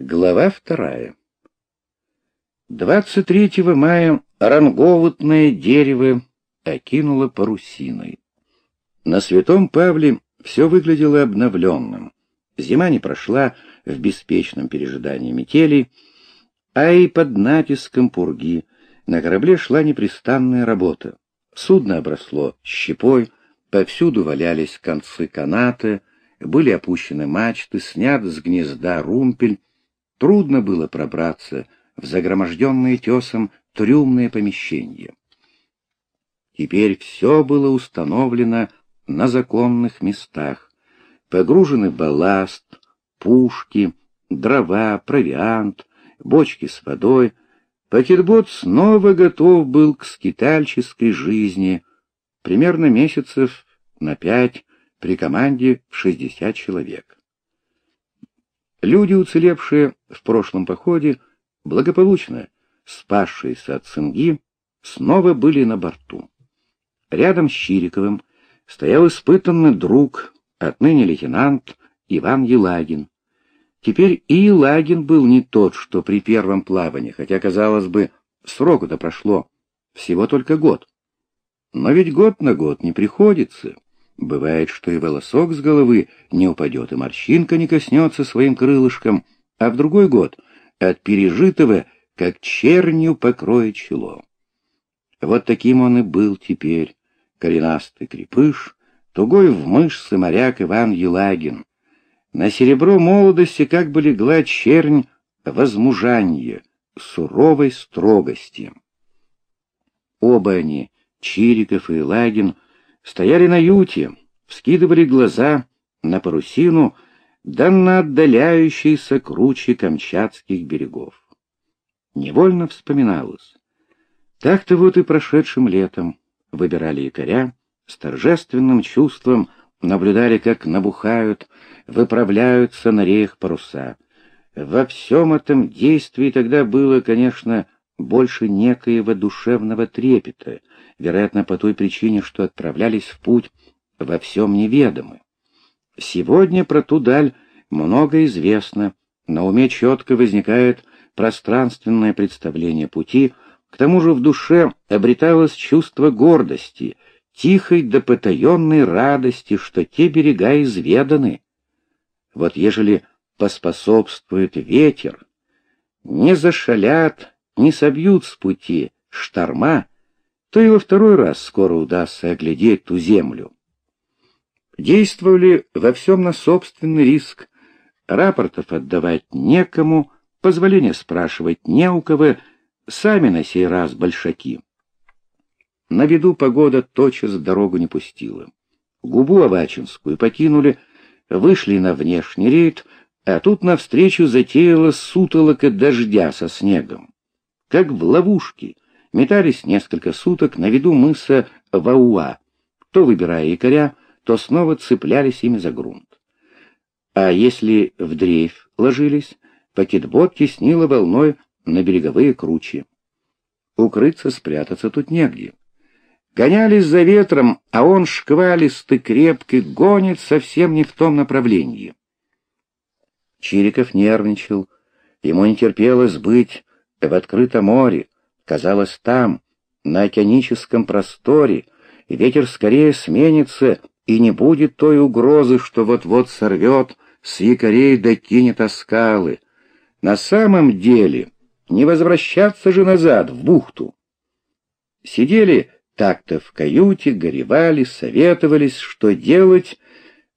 Глава вторая. 23 мая оранговутное дерево окинуло парусиной. На Святом Павле все выглядело обновленным. Зима не прошла в беспечном пережидании метели, а и под натиском пурги на корабле шла непрестанная работа. Судно обросло щепой, повсюду валялись концы каната, были опущены мачты, снят с гнезда румпель, Трудно было пробраться в загроможденные тесом трюмные помещения. Теперь все было установлено на законных местах. Погружены балласт, пушки, дрова, провиант, бочки с водой. Пакетбот снова готов был к скитальческой жизни, примерно месяцев на пять при команде в шестьдесят человек. Люди, уцелевшие в прошлом походе, благополучно спасшиеся от цинги, снова были на борту. Рядом с Чириковым стоял испытанный друг, отныне лейтенант Иван Елагин. Теперь и Елагин был не тот, что при первом плавании, хотя, казалось бы, сроку-то прошло всего только год. Но ведь год на год не приходится. Бывает, что и волосок с головы не упадет, и морщинка не коснется своим крылышком, а в другой год от пережитого, как чернью, покроет чело. Вот таким он и был теперь, коренастый крепыш, тугой в мышцы моряк Иван Елагин. На серебро молодости как бы легла чернь возмужанья, суровой строгости. Оба они, Чириков и Елагин, — стояли на юте, вскидывали глаза на парусину, да на отдаляющиеся круче Камчатских берегов. Невольно вспоминалось. Так-то вот и прошедшим летом выбирали якоря, с торжественным чувством наблюдали, как набухают, выправляются на реях паруса. Во всем этом действии тогда было, конечно, больше некоего душевного трепета, вероятно, по той причине, что отправлялись в путь во всем неведомы. Сегодня про ту даль много известно, на уме четко возникает пространственное представление пути, к тому же в душе обреталось чувство гордости, тихой да потаенной радости, что те берега изведаны. Вот ежели поспособствует ветер, не зашалят не собьют с пути шторма, то и во второй раз скоро удастся оглядеть ту землю. Действовали во всем на собственный риск, рапортов отдавать некому, позволения спрашивать не у кого, сами на сей раз большаки. На виду погода тотчас дорогу не пустила. Губу Авачинскую покинули, вышли на внешний рейд, а тут навстречу затеяла сутолока дождя со снегом как в ловушке, метались несколько суток на виду мыса Вауа, то выбирая якоря, то снова цеплялись ими за грунт. А если в дрейф ложились, пакетбот теснило волной на береговые кручи. Укрыться, спрятаться тут негде. Гонялись за ветром, а он шквалистый, крепкий, гонит совсем не в том направлении. Чириков нервничал, ему не терпелось быть в открытом море, казалось, там, на океаническом просторе, ветер скорее сменится и не будет той угрозы, что вот-вот сорвет с якорей докинет о скалы. На самом деле не возвращаться же назад, в бухту. Сидели так-то в каюте, горевали, советовались, что делать,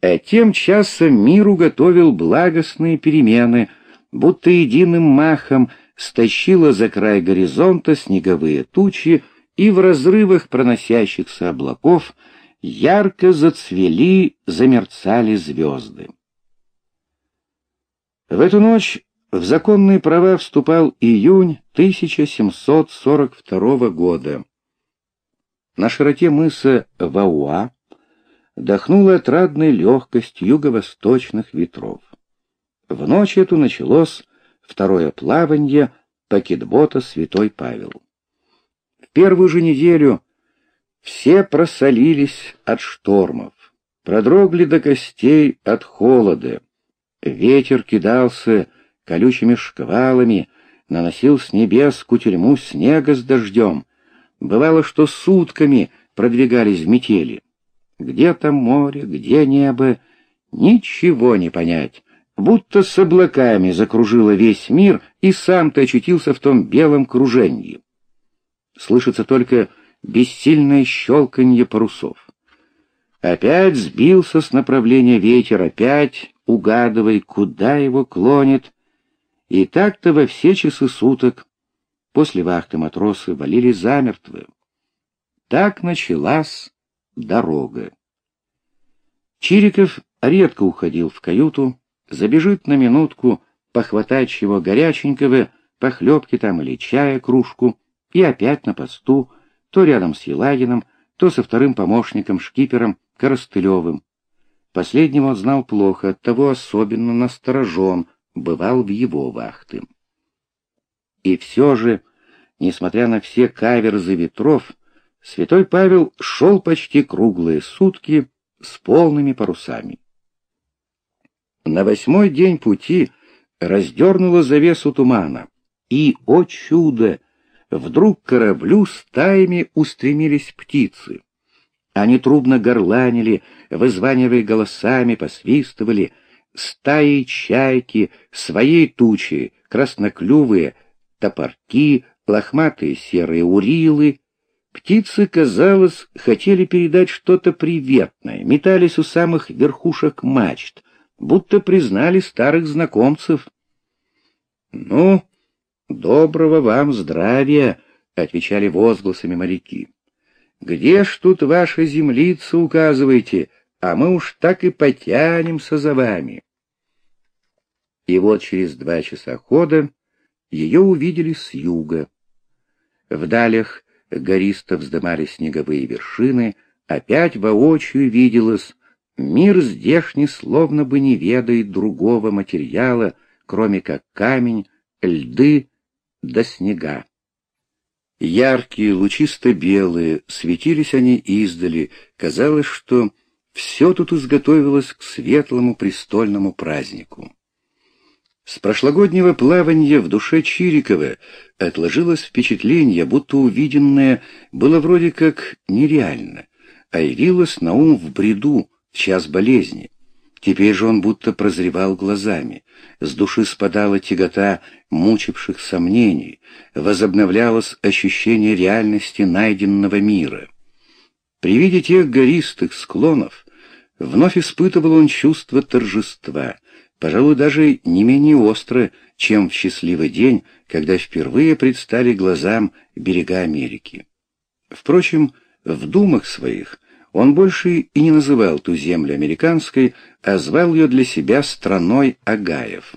а тем часом миру готовил благостные перемены, будто единым махом — стащила за край горизонта снеговые тучи, и в разрывах проносящихся облаков ярко зацвели, замерцали звезды. В эту ночь в законные права вступал июнь 1742 года. На широте мыса Вауа дохнула отрадной легкость юго-восточных ветров. В ночь эту началось второе плавание пакетбота «Святой Павел». В первую же неделю все просолились от штормов, продрогли до костей от холода. Ветер кидался, колючими шквалами наносил с небес кутерьму снега с дождем. Бывало, что сутками продвигались в метели. Где там море, где небо, ничего не понять. Будто с облаками закружило весь мир, и сам ты очутился в том белом круженье. Слышится только бессильное щелканье парусов. Опять сбился с направления ветер, опять угадывай, куда его клонит. И так-то во все часы суток после вахты матросы валили замертво. Так началась дорога. Чириков редко уходил в каюту, забежит на минутку, похватать чего горяченького, похлебки там или чая кружку, и опять на посту, то рядом с Елагиным, то со вторым помощником, шкипером Коростылевым. Последнего он знал плохо, оттого особенно насторожен, бывал в его вахты. И все же, несмотря на все каверзы ветров, святой Павел шел почти круглые сутки с полными парусами. На восьмой день пути раздернула завесу тумана, и, о чудо, вдруг к кораблю стаями устремились птицы. Они трубно горланили, вызванивая голосами, посвистывали, стаи чайки, своей тучи, красноклювые, топорки, лохматые серые урилы. Птицы, казалось, хотели передать что-то приветное, метались у самых верхушек мачт, будто признали старых знакомцев. «Ну, доброго вам здравия!» — отвечали возгласами моряки. «Где ж тут ваша землица, указывайте, а мы уж так и потянемся за вами». И вот через два часа хода ее увидели с юга. В далях гористо вздымались снеговые вершины, опять воочию виделось Мир здешний словно бы не ведает другого материала, кроме как камень, льды да снега. Яркие, лучисто-белые, светились они издали, казалось, что все тут изготовилось к светлому престольному празднику. С прошлогоднего плавания в душе Чирикова отложилось впечатление, будто увиденное было вроде как нереально, а явилось на ум в бреду, час болезни. Теперь же он будто прозревал глазами. С души спадала тягота мучивших сомнений, возобновлялось ощущение реальности найденного мира. При виде тех гористых склонов вновь испытывал он чувство торжества, пожалуй, даже не менее остро, чем в счастливый день, когда впервые предстали глазам берега Америки. Впрочем, в думах своих он больше и не называл ту землю американской, а звал ее для себя страной Агаев.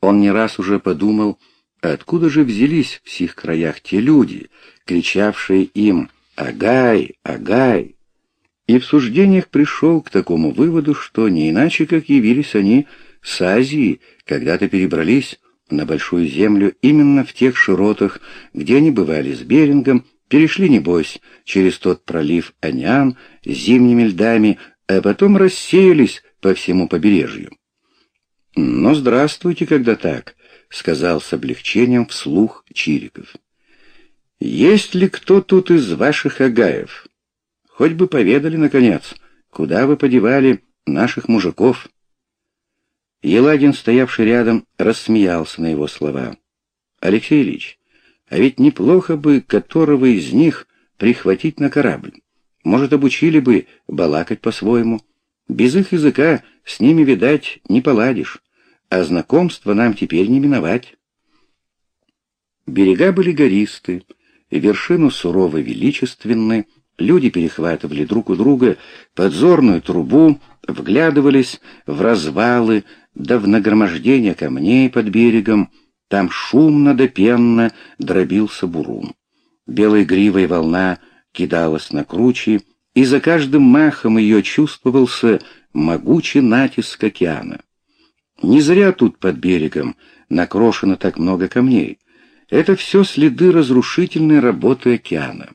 Он не раз уже подумал, откуда же взялись в сих краях те люди, кричавшие им «Агай! Агай!» И в суждениях пришел к такому выводу, что не иначе, как явились они с Азии, когда-то перебрались на Большую Землю именно в тех широтах, где они бывали с Берингом Перешли, небось, через тот пролив Анян с зимними льдами, а потом рассеялись по всему побережью. «Ну, здравствуйте, когда так», — сказал с облегчением вслух Чириков. «Есть ли кто тут из ваших агаев? Хоть бы поведали, наконец, куда вы подевали наших мужиков?» Елагин, стоявший рядом, рассмеялся на его слова. «Алексей Ильич, а ведь неплохо бы которого из них прихватить на корабль. Может, обучили бы балакать по-своему. Без их языка с ними, видать, не поладишь, а знакомство нам теперь не миновать. Берега были гористы, вершину сурово величественны, люди перехватывали друг у друга подзорную трубу, вглядывались в развалы, да в нагромождение камней под берегом, там шумно да пенно дробился бурун. Белой гривой волна кидалась на кручи, и за каждым махом ее чувствовался могучий натиск океана. Не зря тут под берегом накрошено так много камней. Это все следы разрушительной работы океана.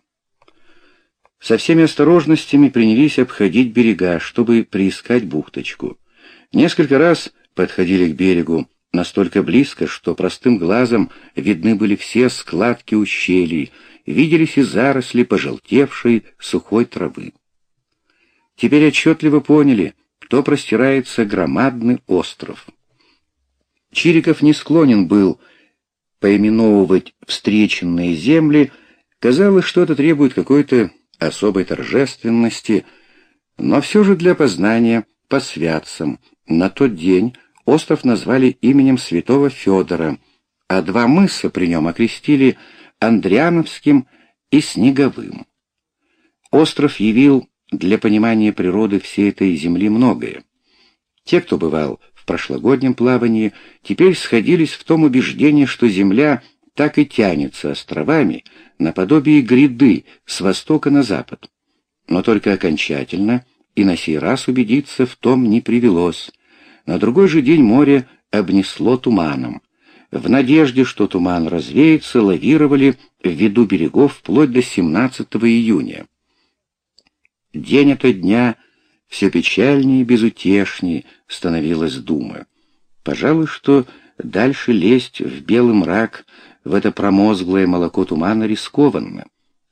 Со всеми осторожностями принялись обходить берега, чтобы приискать бухточку. Несколько раз подходили к берегу настолько близко, что простым глазом видны были все складки ущелий, виделись и заросли пожелтевшей сухой травы. Теперь отчетливо поняли, кто простирается громадный остров. Чириков не склонен был поименовывать встреченные земли, казалось, что это требует какой-то особой торжественности, но все же для познания по святцам на тот день остров назвали именем святого Федора, а два мыса при нем окрестили Андриановским и Снеговым. Остров явил для понимания природы всей этой земли многое. Те, кто бывал в прошлогоднем плавании, теперь сходились в том убеждении, что земля так и тянется островами наподобие гряды с востока на запад. Но только окончательно и на сей раз убедиться в том не привелось. На другой же день море обнесло туманом. В надежде, что туман развеется, лавировали в виду берегов вплоть до 17 июня. День ото дня все печальнее и безутешнее становилась дума. Пожалуй, что дальше лезть в белый мрак, в это промозглое молоко тумана рискованно.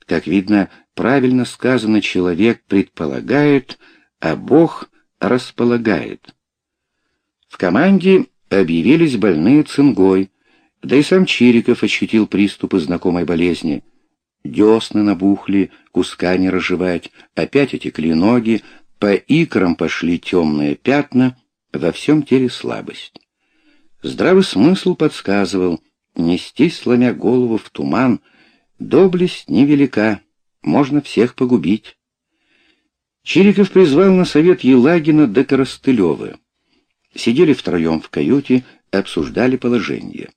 Как видно, правильно сказано, человек предполагает, а Бог располагает. В команде объявились больные цингой, да и сам Чириков ощутил приступы знакомой болезни. Десны набухли, куска не разжевать, опять отекли ноги, по икрам пошли темные пятна, во всем теле слабость. Здравый смысл подсказывал, нестись, сломя голову в туман, доблесть невелика, можно всех погубить. Чириков призвал на совет Елагина да Коростылева. Сидели втроем в каюте, обсуждали положение.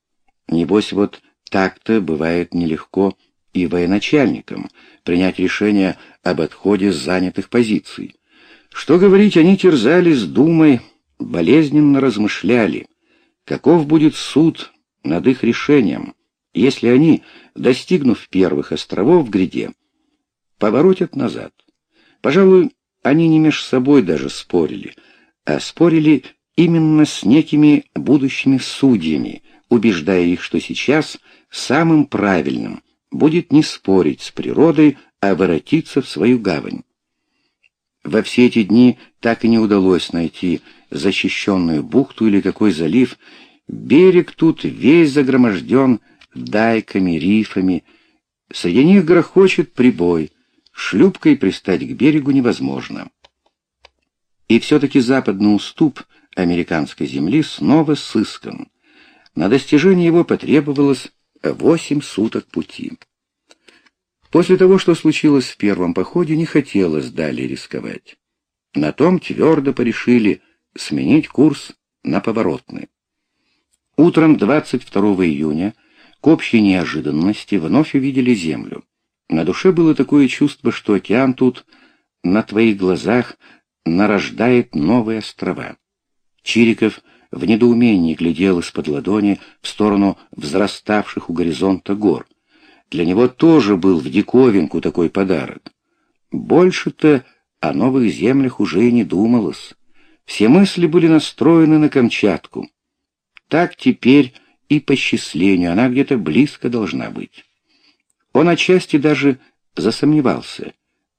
Небось, вот так-то бывает нелегко и военачальникам принять решение об отходе с занятых позиций. Что говорить, они терзались думой, болезненно размышляли, каков будет суд над их решением, если они, достигнув первых островов в гряде, поворотят назад. Пожалуй, они не меж собой даже спорили, а спорили именно с некими будущими судьями, убеждая их, что сейчас самым правильным будет не спорить с природой, а воротиться в свою гавань. Во все эти дни так и не удалось найти защищенную бухту или какой залив. Берег тут весь загроможден дайками, рифами. Среди них грохочет прибой. Шлюпкой пристать к берегу невозможно. И все-таки западный уступ американской земли снова сыскан. На достижение его потребовалось восемь суток пути. После того, что случилось в первом походе, не хотелось далее рисковать. На том твердо порешили сменить курс на поворотный. Утром 22 июня к общей неожиданности вновь увидели землю. На душе было такое чувство, что океан тут на твоих глазах нарождает новые острова. Чириков в недоумении глядел из-под ладони в сторону взраставших у горизонта гор. Для него тоже был в диковинку такой подарок. Больше-то о новых землях уже и не думалось. Все мысли были настроены на Камчатку. Так теперь и по счислению она где-то близко должна быть. Он отчасти даже засомневался,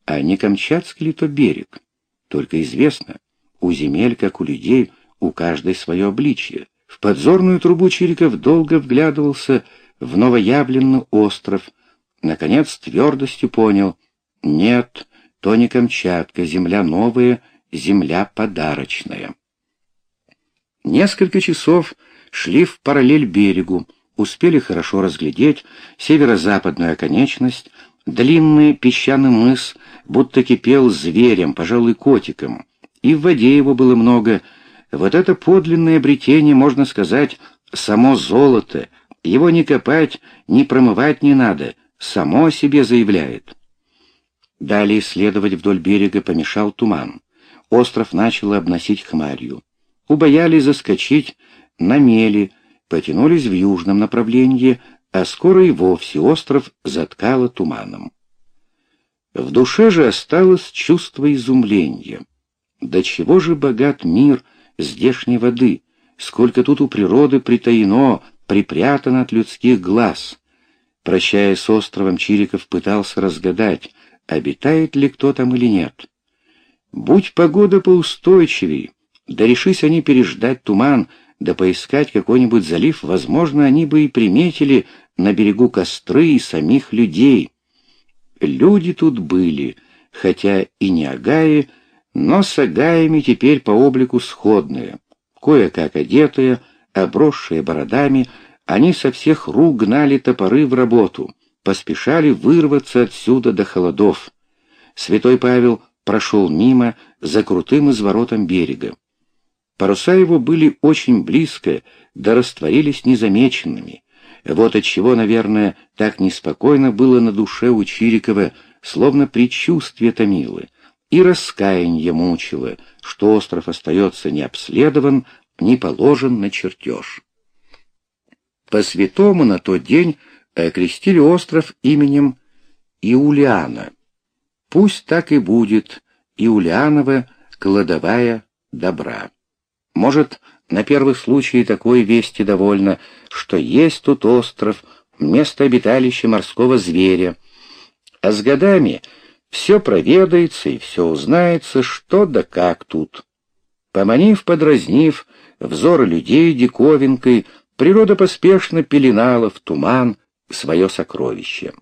а не Камчатский ли то берег. Только известно, у земель, как у людей, у каждой свое обличье. В подзорную трубу Чириков долго вглядывался в новоявленный остров. Наконец твердостью понял — нет, то не Камчатка, земля новая, земля подарочная. Несколько часов шли в параллель берегу, успели хорошо разглядеть северо-западную оконечность, длинный песчаный мыс, будто кипел зверем, пожалуй, котиком, и в воде его было много — вот это подлинное обретение, можно сказать, само золото. Его ни копать, ни промывать не надо, само о себе заявляет. Далее исследовать вдоль берега помешал туман. Остров начал обносить хмарью. Убоялись заскочить на мели, потянулись в южном направлении, а скоро и вовсе остров заткало туманом. В душе же осталось чувство изумления. До чего же богат мир — здешней воды, сколько тут у природы притаено, припрятано от людских глаз. Прощаясь с островом, Чириков пытался разгадать, обитает ли кто там или нет. Будь погода поустойчивей, да решись они переждать туман, да поискать какой-нибудь залив, возможно, они бы и приметили на берегу костры и самих людей. Люди тут были, хотя и не агаи, но с агаями теперь по облику сходные. Кое-как одетые, обросшие бородами, они со всех рук гнали топоры в работу, поспешали вырваться отсюда до холодов. Святой Павел прошел мимо за крутым изворотом берега. Паруса его были очень близко, да растворились незамеченными. Вот отчего, наверное, так неспокойно было на душе у Чирикова, словно предчувствие томило, и раскаяние мучило, что остров остается не обследован, не положен на чертеж. По святому на тот день окрестили остров именем Иулиана. Пусть так и будет Иулианова кладовая добра. Может, на первый случай такой вести довольно, что есть тут остров, место обиталища морского зверя. А с годами все проведается и все узнается, что да как тут. Поманив, подразнив, взоры людей диковинкой, природа поспешно пеленала в туман свое сокровище.